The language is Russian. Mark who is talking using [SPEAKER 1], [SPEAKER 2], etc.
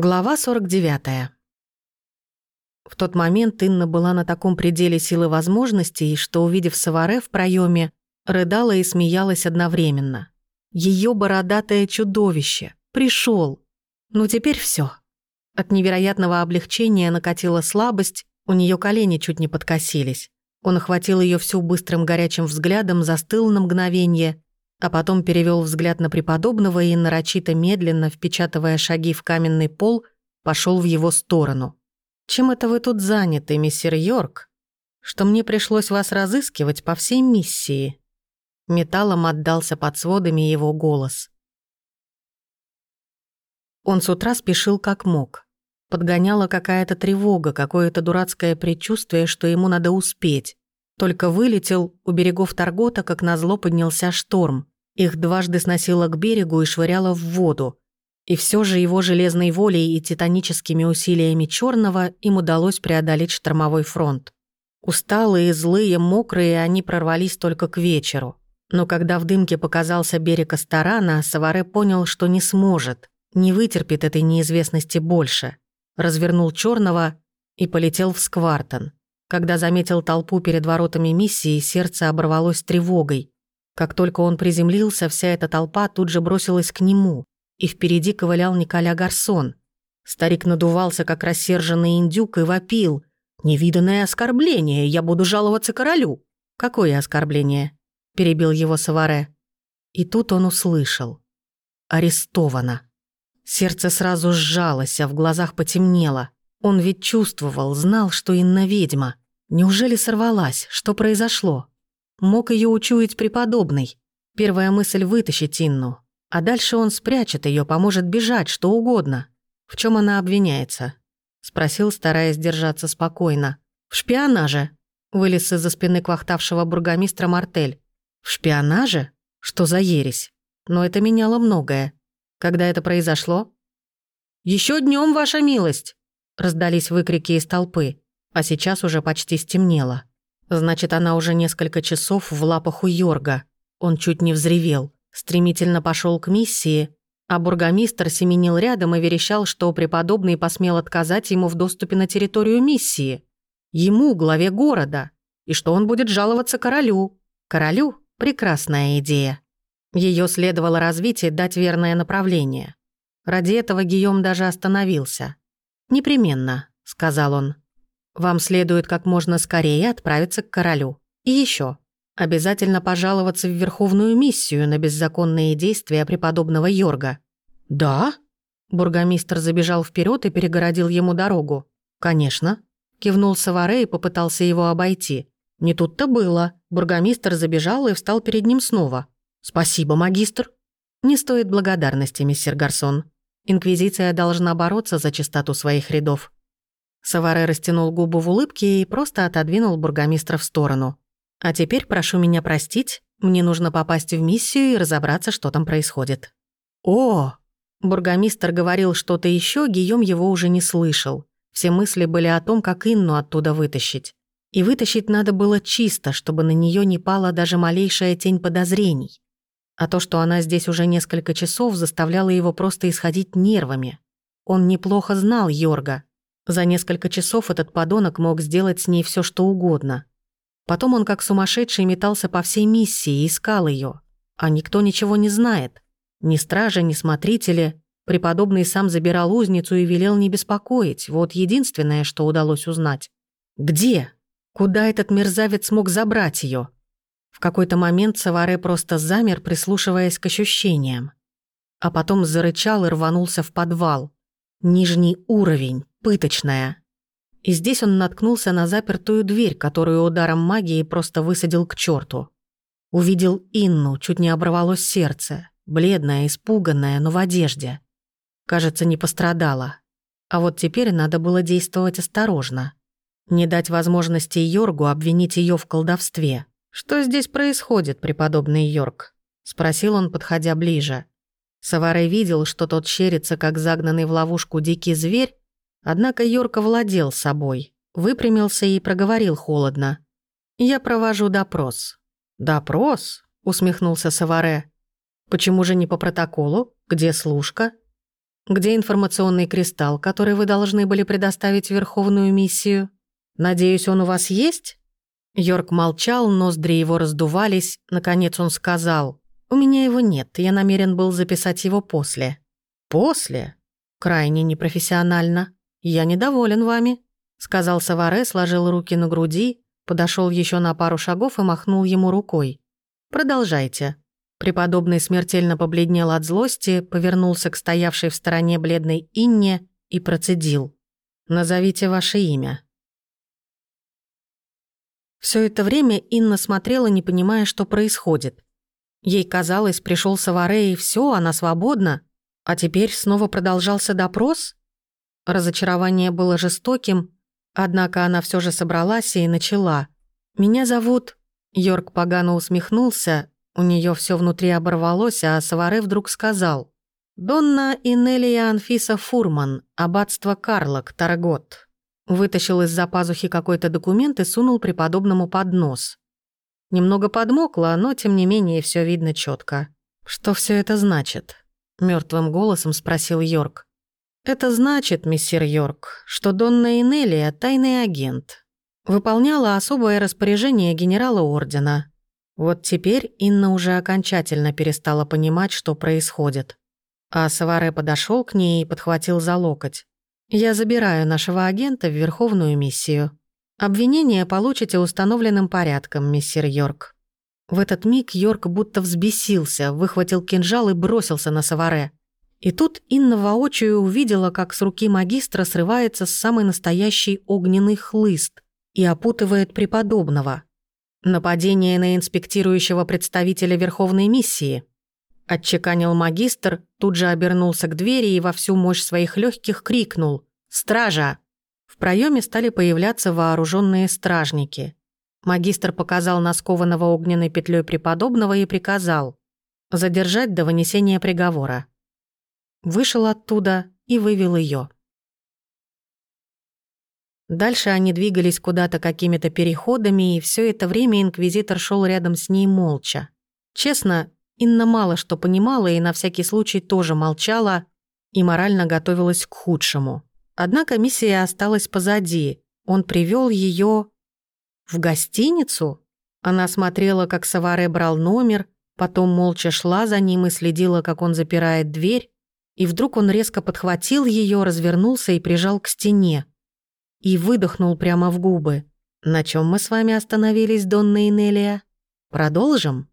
[SPEAKER 1] Глава 49. В тот момент Инна была на таком пределе силы возможностей, что, увидев Саваре в проеме, рыдала и смеялась одновременно. Ее бородатое чудовище пришел. Ну теперь все. От невероятного облегчения накатила слабость, у нее колени чуть не подкосились. Он охватил ее всю быстрым горячим взглядом, застыл на мгновение а потом перевел взгляд на преподобного и, нарочито медленно, впечатывая шаги в каменный пол, пошел в его сторону. «Чем это вы тут заняты, мистер Йорк? Что мне пришлось вас разыскивать по всей миссии?» Металлом отдался под сводами его голос. Он с утра спешил как мог. Подгоняла какая-то тревога, какое-то дурацкое предчувствие, что ему надо успеть. Только вылетел, у берегов Таргота, как назло, поднялся шторм. Их дважды сносило к берегу и швыряло в воду. И все же его железной волей и титаническими усилиями черного им удалось преодолеть штормовой фронт. Усталые, злые, мокрые, они прорвались только к вечеру. Но когда в дымке показался берег Астарана, Саваре понял, что не сможет, не вытерпит этой неизвестности больше. Развернул черного и полетел в Сквартон. Когда заметил толпу перед воротами миссии, сердце оборвалось тревогой. Как только он приземлился, вся эта толпа тут же бросилась к нему, и впереди ковылял Николя Гарсон. Старик надувался, как рассерженный индюк, и вопил. «Невиданное оскорбление! Я буду жаловаться королю!» «Какое оскорбление?» – перебил его Саваре. И тут он услышал. «Арестовано». Сердце сразу сжалось, а в глазах потемнело. Он ведь чувствовал, знал, что Инна ведьма. Неужели сорвалась? Что произошло? Мог ее учуять преподобный. Первая мысль — вытащить Инну. А дальше он спрячет ее, поможет бежать, что угодно. В чем она обвиняется? Спросил, стараясь держаться спокойно. В шпионаже. Вылез из-за спины квахтавшего бургомистра Мартель. В шпионаже? Что за ересь? Но это меняло многое. Когда это произошло? Еще днем, ваша милость!» Раздались выкрики из толпы, а сейчас уже почти стемнело. Значит, она уже несколько часов в лапах у Йорга. Он чуть не взревел, стремительно пошел к миссии, а бургомистр семенил рядом и верещал, что преподобный посмел отказать ему в доступе на территорию миссии. Ему, главе города, и что он будет жаловаться королю. Королю – прекрасная идея. Ее следовало развить и дать верное направление. Ради этого Гийом даже остановился. «Непременно», — сказал он. «Вам следует как можно скорее отправиться к королю. И еще, обязательно пожаловаться в Верховную миссию на беззаконные действия преподобного Йорга». «Да?» Бургомистр забежал вперед и перегородил ему дорогу. «Конечно». Кивнул Саваре и попытался его обойти. Не тут-то было. Бургомистр забежал и встал перед ним снова. «Спасибо, магистр». «Не стоит благодарности, мистер Гарсон. Инквизиция должна бороться за чистоту своих рядов. Саваре растянул губу в улыбке и просто отодвинул бургомистра в сторону. «А теперь прошу меня простить, мне нужно попасть в миссию и разобраться, что там происходит». «О!» Бургомистр говорил что-то еще, Гийом его уже не слышал. Все мысли были о том, как Инну оттуда вытащить. И вытащить надо было чисто, чтобы на нее не пала даже малейшая тень подозрений. А то, что она здесь уже несколько часов, заставляло его просто исходить нервами. Он неплохо знал Йорга. За несколько часов этот подонок мог сделать с ней все, что угодно. Потом он как сумасшедший метался по всей миссии и искал ее. А никто ничего не знает. Ни стражи, ни смотрители. Преподобный сам забирал узницу и велел не беспокоить. Вот единственное, что удалось узнать. Где? Куда этот мерзавец смог забрать ее? В какой-то момент Саваре просто замер, прислушиваясь к ощущениям. А потом зарычал и рванулся в подвал. Нижний уровень, пыточная. И здесь он наткнулся на запертую дверь, которую ударом магии просто высадил к черту. Увидел Инну, чуть не оборвалось сердце. Бледная, испуганная, но в одежде. Кажется, не пострадала. А вот теперь надо было действовать осторожно. Не дать возможности Йоргу обвинить ее в колдовстве. «Что здесь происходит, преподобный Йорк?» — спросил он, подходя ближе. Саварей видел, что тот щерится, как загнанный в ловушку дикий зверь, однако Йорк овладел собой, выпрямился и проговорил холодно. «Я провожу допрос». «Допрос?» — усмехнулся Саваре. «Почему же не по протоколу? Где служка?» Где информационный кристалл, который вы должны были предоставить в Верховную миссию? Надеюсь, он у вас есть?» Йорк молчал, ноздри его раздувались. Наконец он сказал, «У меня его нет, я намерен был записать его после». «После?» «Крайне непрофессионально. Я недоволен вами», — сказал Саваре, сложил руки на груди, подошел еще на пару шагов и махнул ему рукой. «Продолжайте». Преподобный смертельно побледнел от злости, повернулся к стоявшей в стороне бледной Инне и процедил. «Назовите ваше имя». Все это время Инна смотрела, не понимая, что происходит. Ей казалось, пришел Саваре и все, она свободна. А теперь снова продолжался допрос? Разочарование было жестоким, однако она все же собралась и начала. «Меня зовут...» Йорк погано усмехнулся, у нее все внутри оборвалось, а Саваре вдруг сказал. «Донна Инелия Анфиса Фурман, аббатство Карлок, Таргот». Вытащил из-за пазухи какой-то документ и сунул преподобному под нос. Немного подмокло, но тем не менее все видно четко. «Что все это значит?» — мертвым голосом спросил Йорк. «Это значит, миссир Йорк, что Донна Инелия — тайный агент. Выполняла особое распоряжение генерала Ордена. Вот теперь Инна уже окончательно перестала понимать, что происходит. А Саваре подошел к ней и подхватил за локоть. Я забираю нашего агента в Верховную миссию. Обвинение получите установленным порядком, миссир Йорк». В этот миг Йорк будто взбесился, выхватил кинжал и бросился на Саваре. И тут Инна воочию увидела, как с руки магистра срывается самый настоящий огненный хлыст и опутывает преподобного. Нападение на инспектирующего представителя Верховной миссии. Отчеканил магистр, тут же обернулся к двери и во всю мощь своих легких крикнул «Стража!». В проеме стали появляться вооруженные стражники. Магистр показал на скованного огненной петлей преподобного и приказал задержать до вынесения приговора. Вышел оттуда и вывел ее. Дальше они двигались куда-то какими-то переходами, и все это время инквизитор шел рядом с ней молча. Честно, Инна мало что понимала и на всякий случай тоже молчала и морально готовилась к худшему. Однако миссия осталась позади. Он привел ее в гостиницу. Она смотрела, как Саваре брал номер, потом молча шла за ним и следила, как он запирает дверь, и вдруг он резко подхватил ее, развернулся и прижал к стене. И выдохнул прямо в губы. «На чем мы с вами остановились, Донна Инелия? Продолжим?»